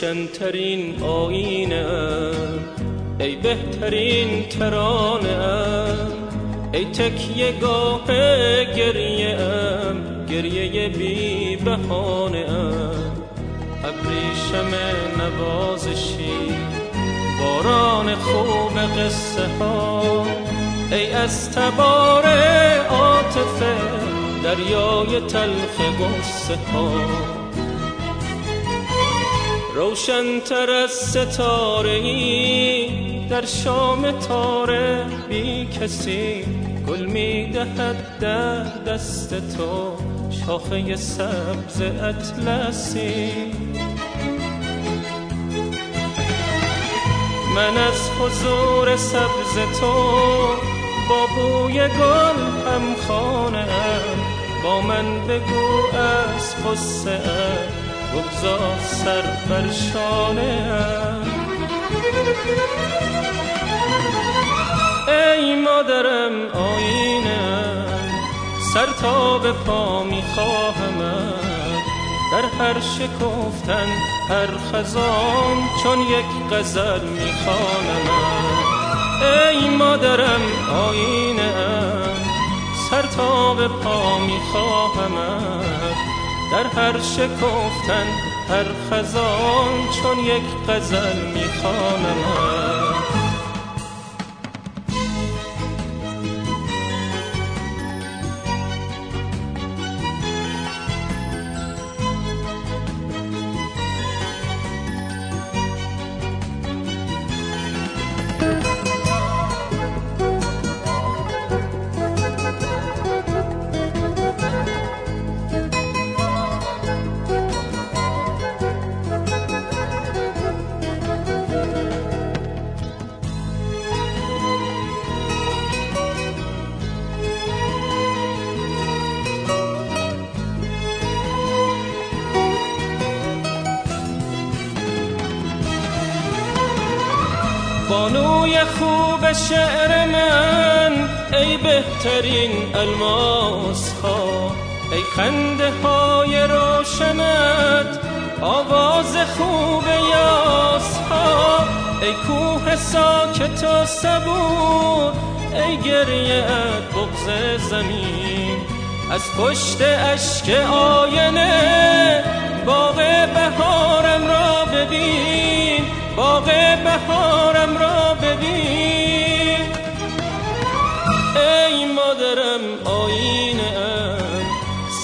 روشنترین آینه ای بهترین ترانه ای تکیه گاه گریه ام گریه بی بهانه ام. ابریشم نوازشی باران خوب قصه ها. ای از تبار عاطفه دریای تلخ گسه ها. روشنتر از ستاره ای در شام تاره بی کسی گل می دهد در دست تو شاخه سبز اطلسی. من از حضور سبز تو با بوی گل هم خانه با من بگو از قصه بگذار سر بر شانه ای مادرم آینه سر تا به پا می‌خواهم در هر شکفتن هر خزان چون یک غزل می‌خوانم ای مادرم آینه سر تا به پا می‌خواهم در هر شکفتن هر خزان چون یک غزل می‌خوانم. بانوی خوب شعر من ای بهترین الماس ها ای خنده های روشنت آواز خوب یاس ها ای کوه ساکت و صبور ای گریه بغز زمین. از پشت اشک آینه باغ ای مادرم آینه ام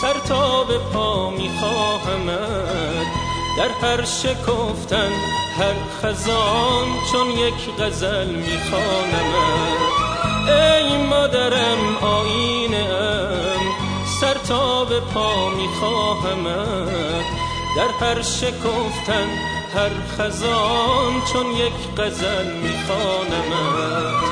سر تا به پا میخواهمت در هر شکفتن هر خزان چون یک غزل میخوانمت ای مادرم آینه ام سر تا به پا میخواهمت در هر شکفتن هر خزان چون یک غزل میخوانمت